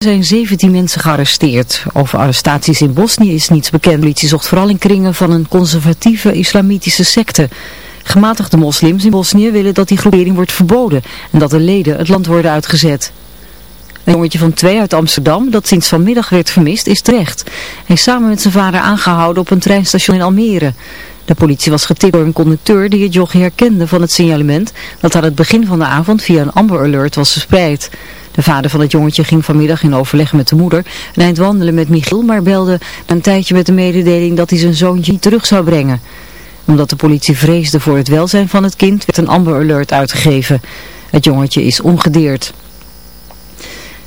Er zijn 17 mensen gearresteerd. Over arrestaties in Bosnië is niets bekend. De politie zocht vooral in kringen van een conservatieve islamitische secte. Gematigde moslims in Bosnië willen dat die groepering wordt verboden en dat de leden het land worden uitgezet. Een jongetje van twee uit Amsterdam, dat sinds vanmiddag werd vermist, is terecht. Hij is samen met zijn vader aangehouden op een treinstation in Almere. De politie was getipt door een conducteur die het jochie herkende van het signalement dat aan het begin van de avond via een Amber Alert was verspreid. De vader van het jongetje ging vanmiddag in overleg met de moeder een eind wandelen met Michiel, maar belde een tijdje met de mededeling dat hij zijn zoontje niet terug zou brengen. Omdat de politie vreesde voor het welzijn van het kind, werd een Amber Alert uitgegeven. Het jongetje is ongedeerd.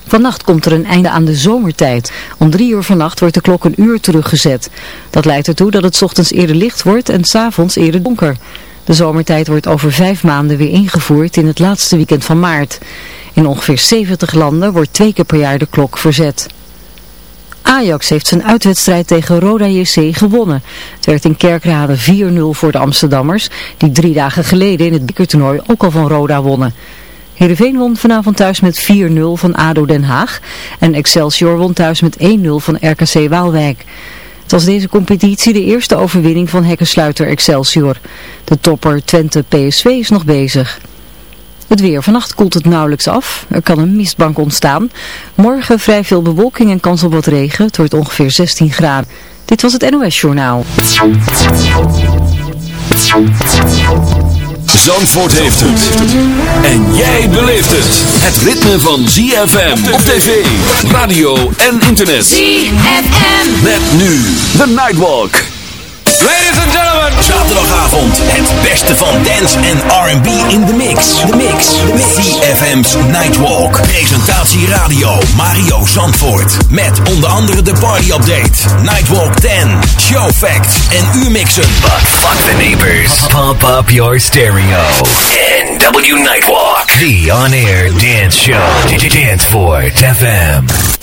Vannacht komt er een einde aan de zomertijd. Om drie uur vannacht wordt de klok een uur teruggezet. Dat leidt ertoe dat het ochtends eerder licht wordt en s'avonds eerder donker. De zomertijd wordt over vijf maanden weer ingevoerd in het laatste weekend van maart. In ongeveer 70 landen wordt twee keer per jaar de klok verzet. Ajax heeft zijn uitwedstrijd tegen Roda JC gewonnen. Het werd in Kerkrade 4-0 voor de Amsterdammers, die drie dagen geleden in het bekertoernooi ook al van Roda wonnen. Heerenveen won vanavond thuis met 4-0 van ADO Den Haag en Excelsior won thuis met 1-0 van RKC Waalwijk. Het was deze competitie de eerste overwinning van hekkensluiter Excelsior. De topper Twente PSV is nog bezig. Het weer. Vannacht koelt het nauwelijks af. Er kan een mistbank ontstaan. Morgen vrij veel bewolking en kans op wat regen. Het wordt ongeveer 16 graden. Dit was het NOS Journaal. Zandvoort heeft het. En jij beleeft het. Het ritme van ZFM op tv, radio en internet. ZFM. Met nu The Nightwalk. Ladies and gentlemen. Zaterdagavond het beste van dance en R&B in the mix. The mix. ZFM's Nightwalk. Presentatie radio Mario Zandvoort. Met onder andere de party update. Nightwalk 10. Show facts en U-mixen. But fuck the neighbors. Pump up your stereo. NW Nightwalk. The on-air dance show. Danceport FM.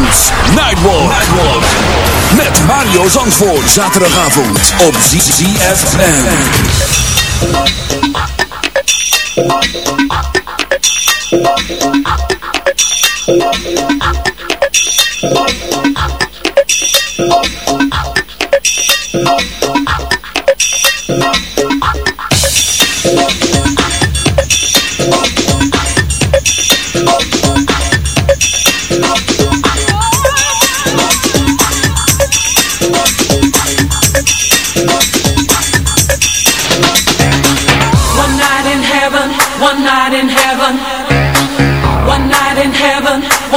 ZFM's Nightwalk. Nightwalk. Met Mario Zandvoort. Zaterdagavond op ZFM. One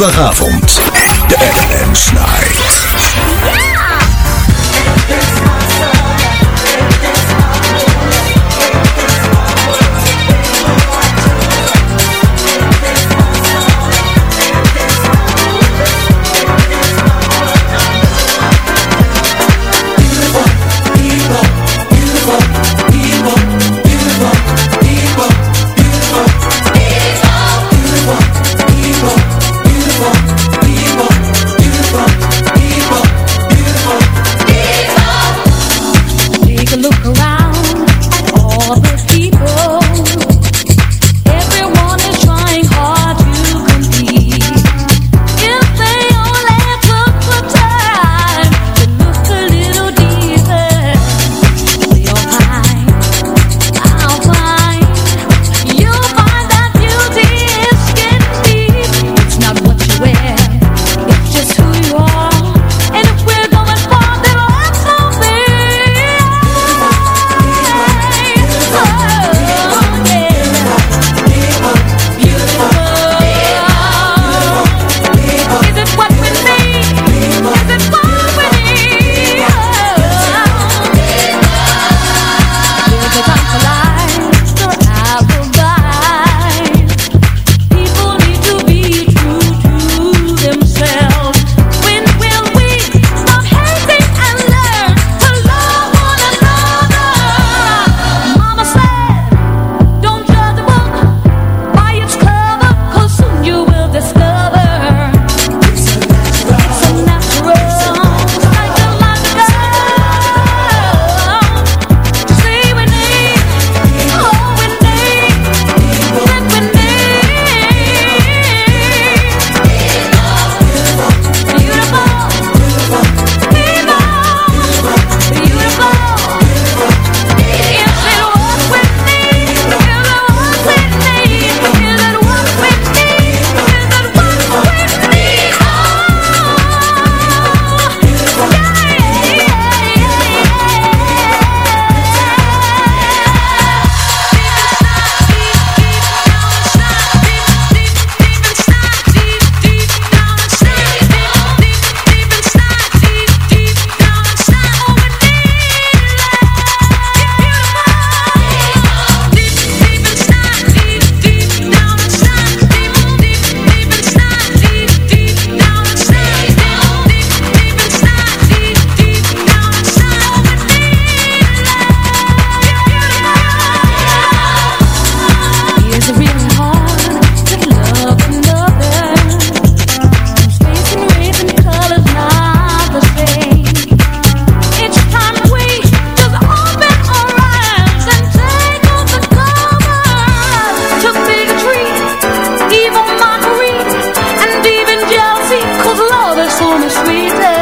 Zaterdagavond. De Dance Night. so much sweeter.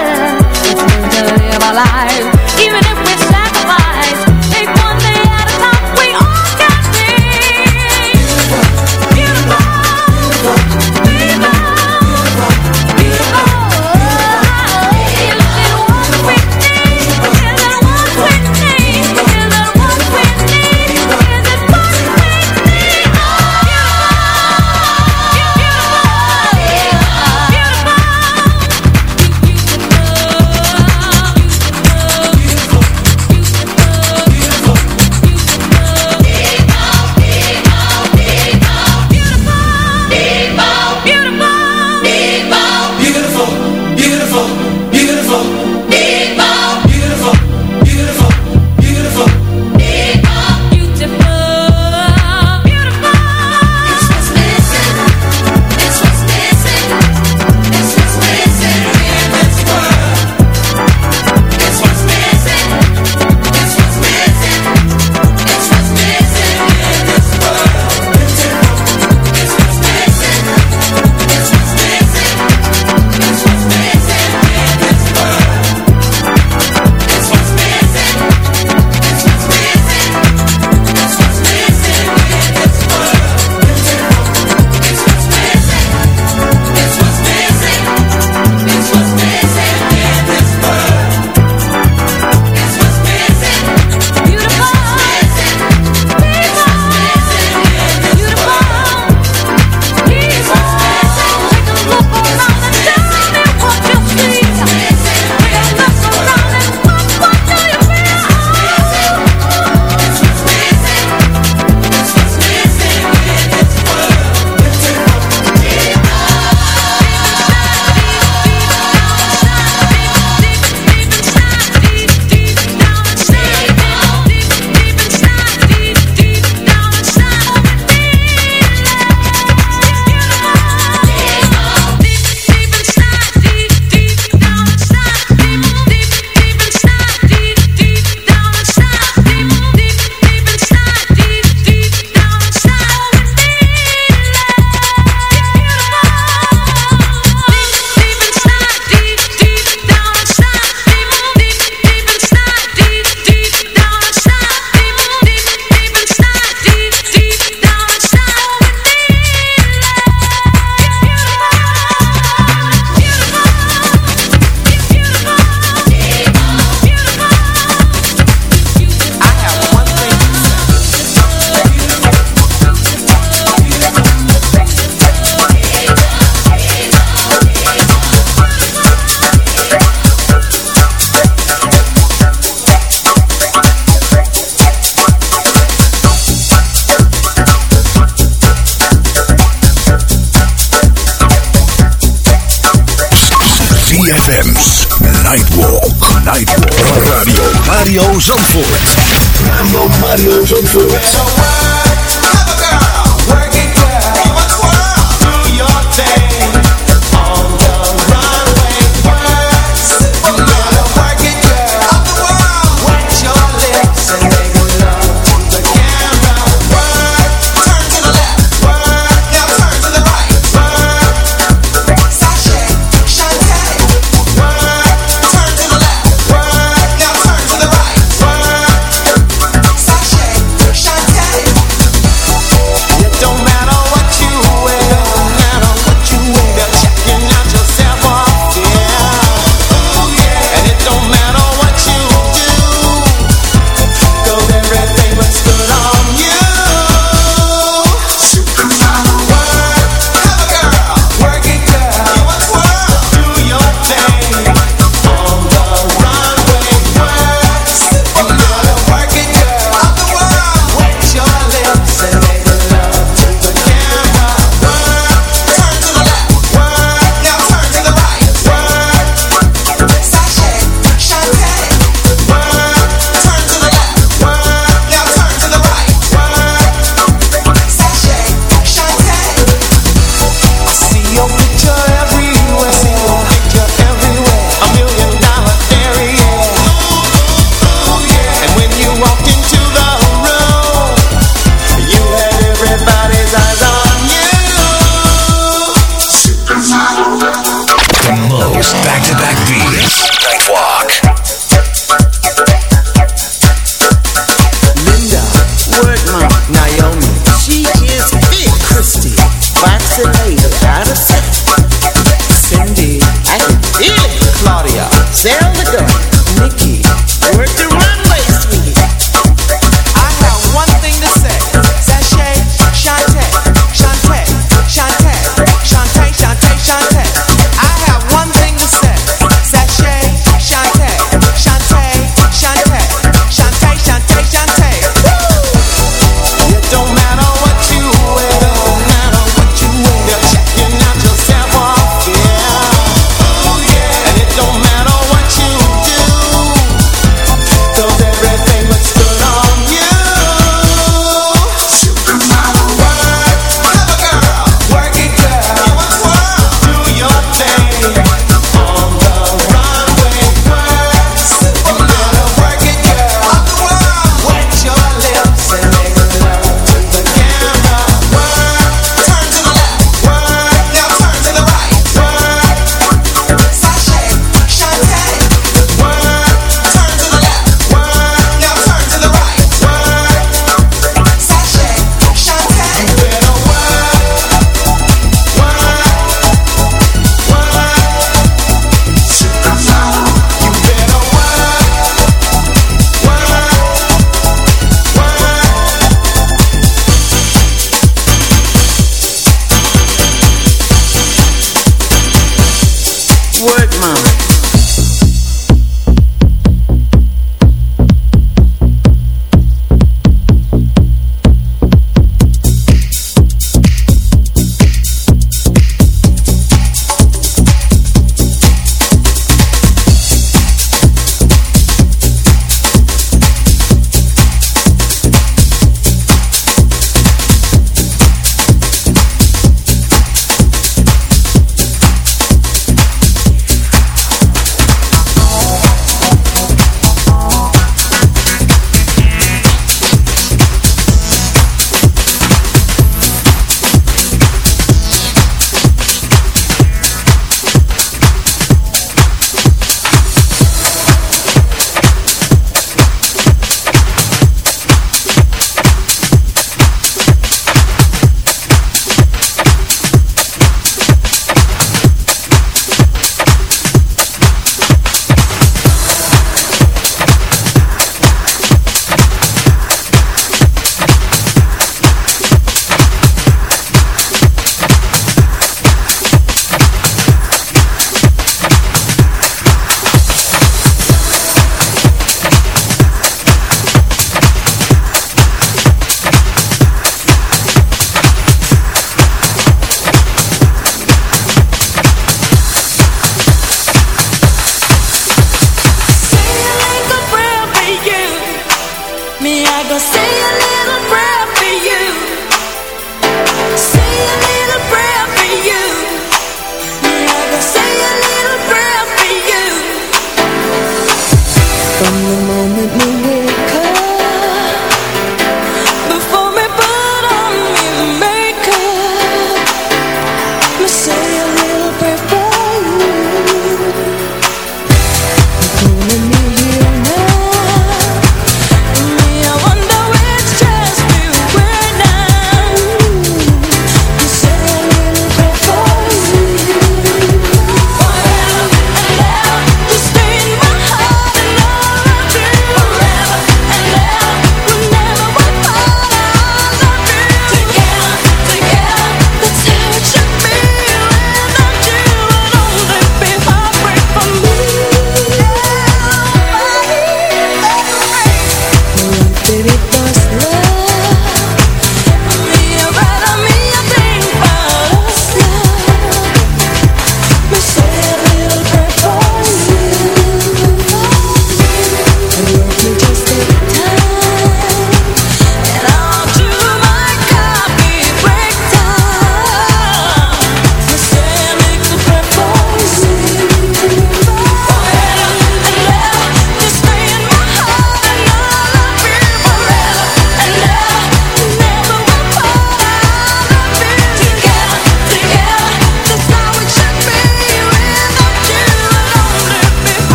baby.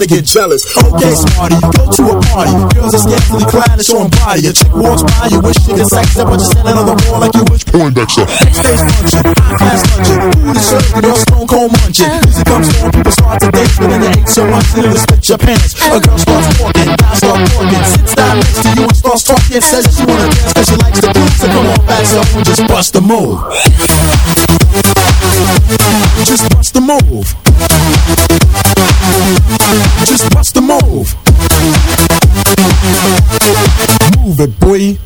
Females to get jealous. Okay, smarty, you go to a party. Girls are scantily clad and showing body. A chick walks by, you wish you could sex her, but you're standing on the wall like you wish Poindexter. Backstage function, high class luncheon. Food is served, the girls stone cold munching. Music comes on, people start to dance, but then they ain't so much to split your pants. A girl starts walking, guys start talking. Sits down next to you and starts talking. Says she wanna dance cause she likes the groove. So come on back, so just bust the move. Just bust the move. Just bust the move. boy.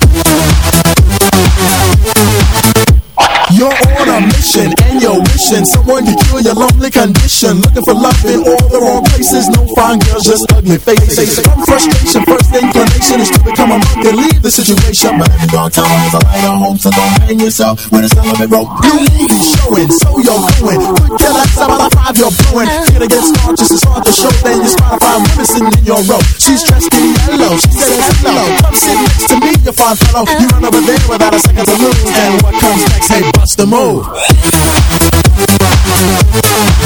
Ambition and your wishing someone to cure your lonely condition. Looking for love in all the wrong places. No fine girls, just ugly faces. From frustration, first inclination is to become a monk and leave the situation. But every dark time has a light on home, so don't hang yourself when it's celibate rope. New movie showing, so you're going. Good killer, seven out of five, you're blowing. Get against start, just as hard to show. Then you spot a fine in your row. She's dressed in yellow, she says hello. Come sit next to me, you fine fellow. You run over there without a second to lose. And what comes next? Hey, bust the move.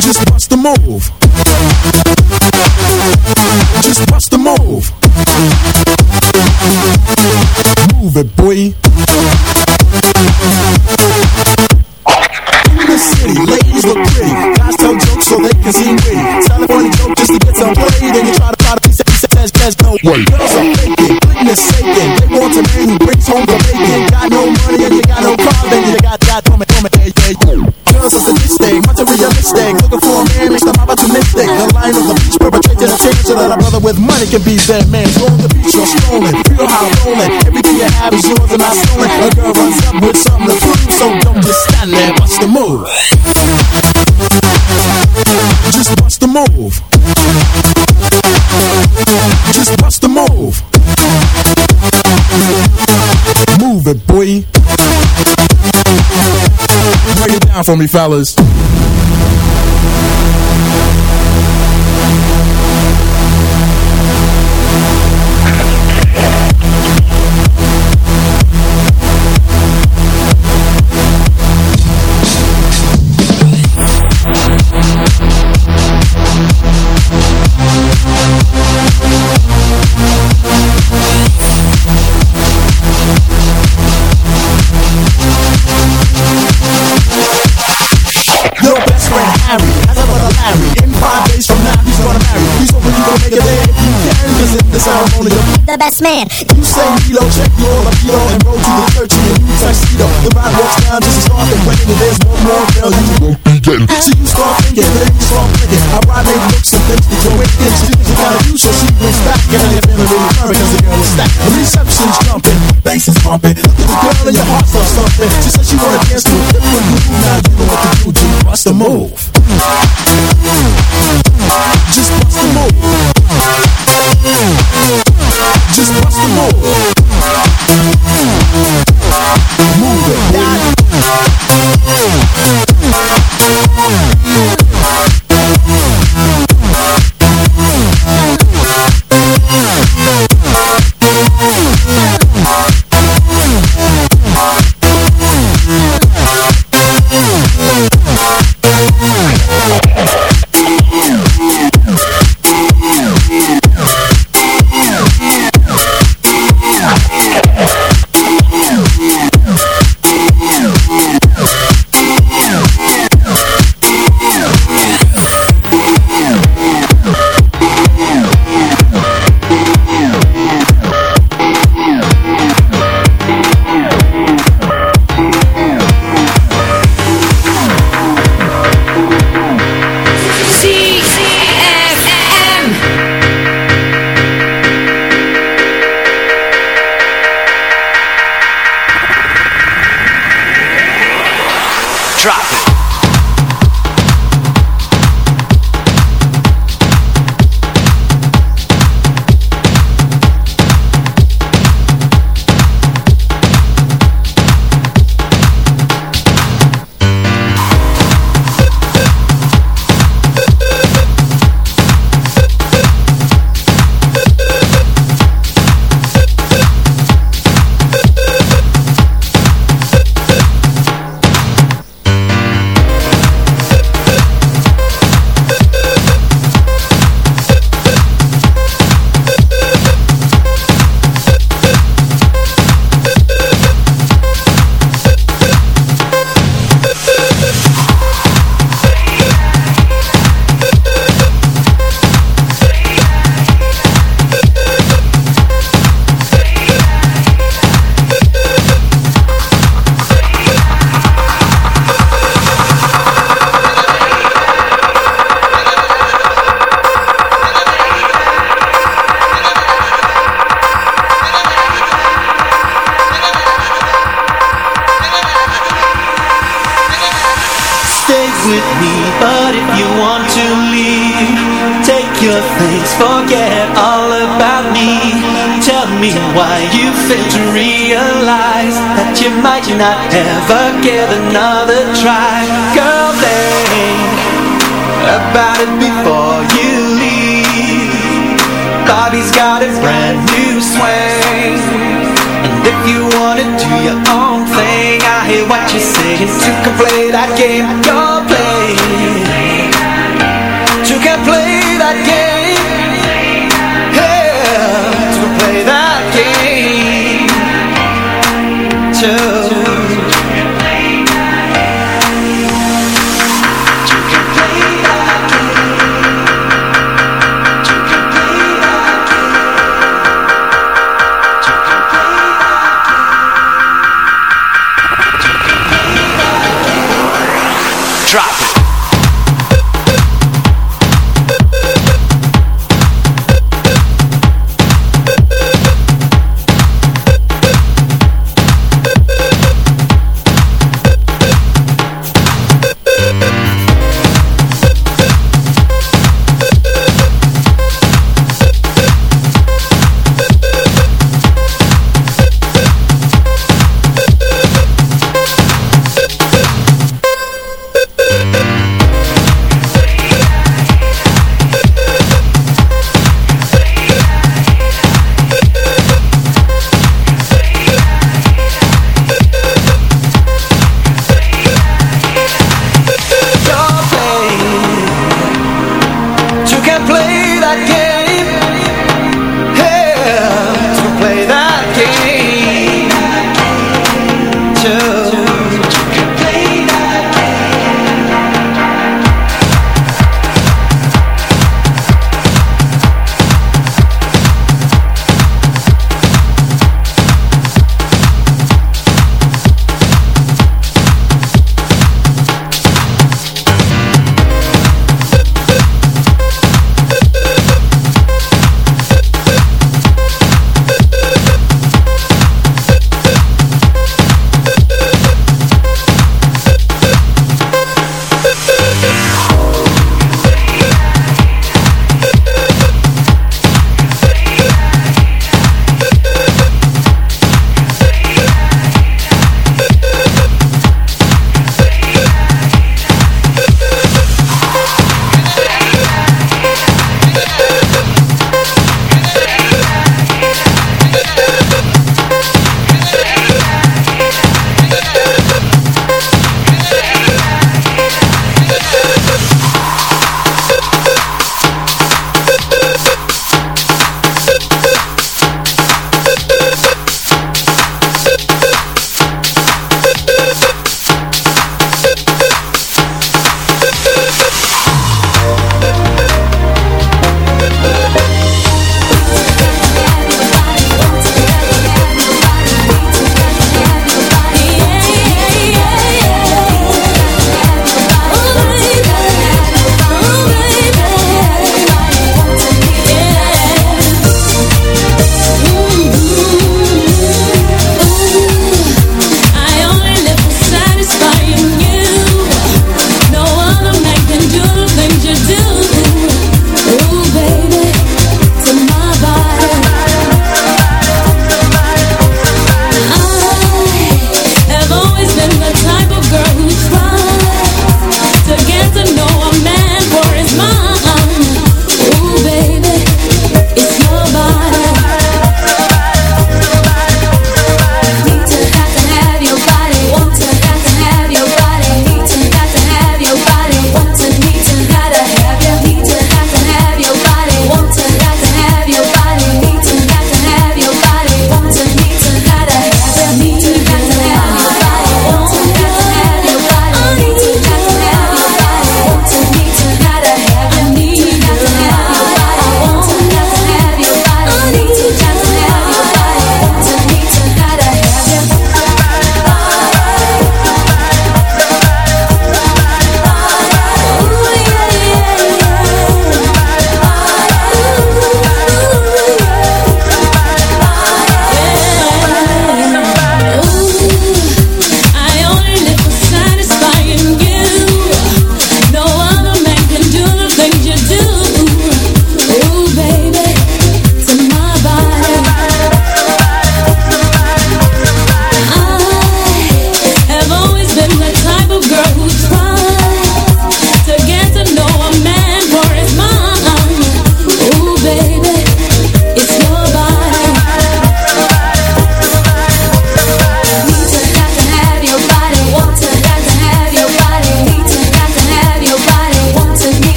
Just bust the move. Just bust the move. Move it, boy. In the city, ladies look pretty. Guys tell jokes so they can seem witty. Tell a funny joke just to get some play. Then you try to try to say, say, says, says, no way. Girls are faking, goodness saking. They want a man who brings home the bacon. Money you got that. Tell me, tell hey, hey. Girls are sadistic, materialistic. Looking for a man makes them opportunistic. The line of the beach perpetrated a change so that a brother with money can be their man. On the beach, you're strolling. Feel how rolling. Everything you have is yours and not stolen. A girl runs up with something to prove, so don't just stand there. Bust the move. Just bust the move. Just bust the move. Move it, boy. Break it down for me, fellas. The best man. you say Milo, check your libido and roll to the church in a new tuxedo. The ride walks down just as dark and when there's one more girl you won't be getting. See you start thinking, then you start thinking. I ride make looks and things that you're wicked. She thinks you gotta do so she brings back. And then you're feeling really firm because the girl is stacked. The reception's jumping, bass is pumping. Look at the girl and your heart starts thumping. She says she wanna dance to a different groove. Now you know what to do, G. Bust the move. Just bust the move. drop.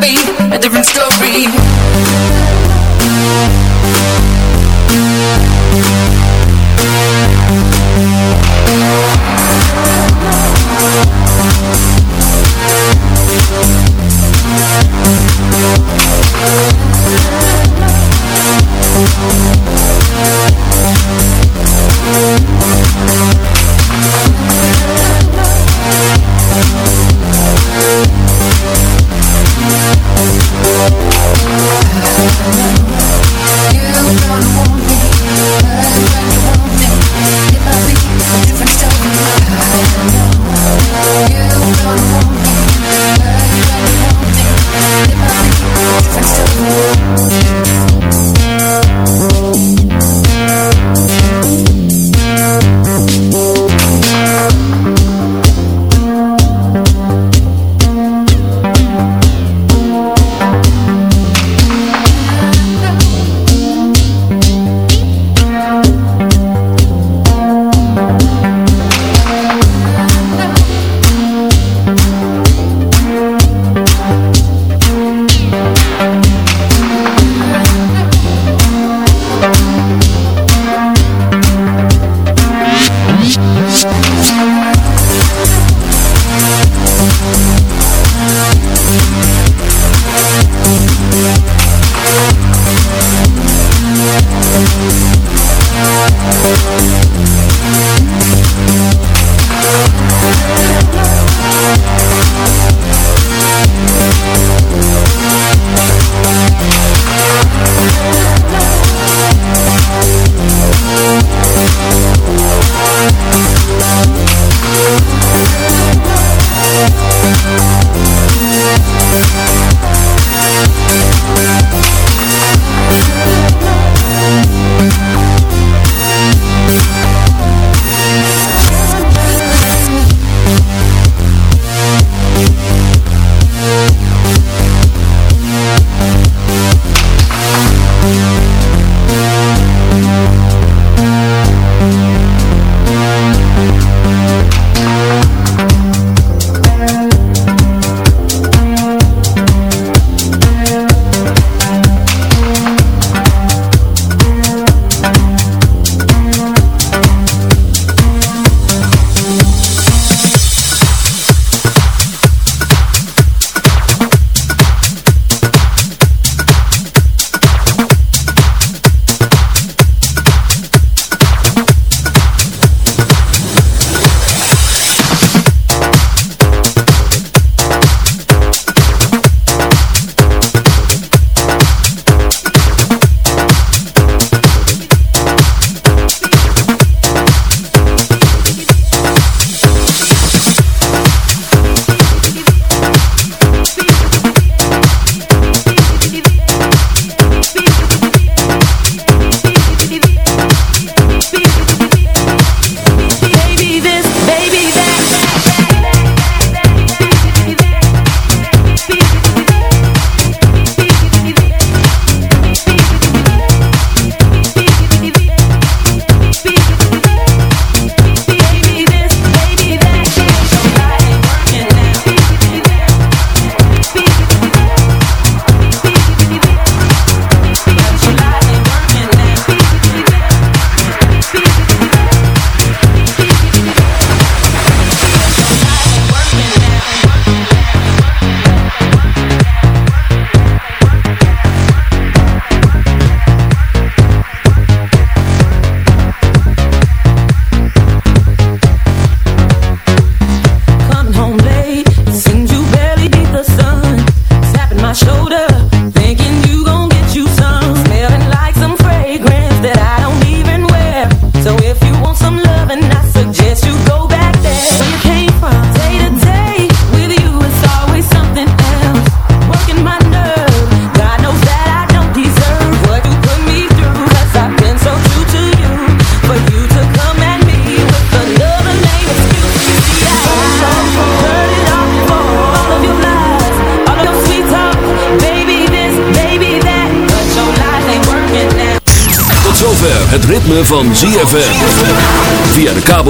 be a different story.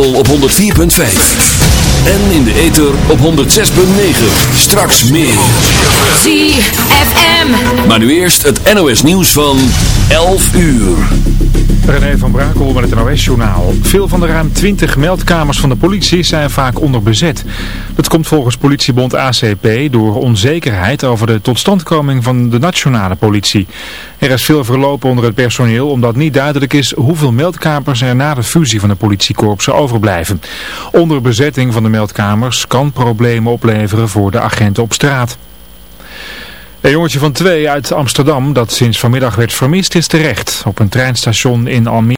Kabel op 104.5. En in de ether op 106.9. Straks meer. ZFM. Maar nu eerst het NOS nieuws van 11 uur. René van Brakel met het NOS-journaal. Veel van de ruim 20 meldkamers van de politie zijn vaak onderbezet. Dat komt volgens politiebond ACP door onzekerheid over de totstandkoming van de nationale politie. Er is veel verlopen onder het personeel omdat niet duidelijk is hoeveel meldkamers er na de fusie van de politiekorpsen overblijven. Onderbezetting van de meldkamers kan problemen opleveren voor de agenten op straat. Een jongetje van twee uit Amsterdam dat sinds vanmiddag werd vermist is terecht. Op een treinstation in Almere.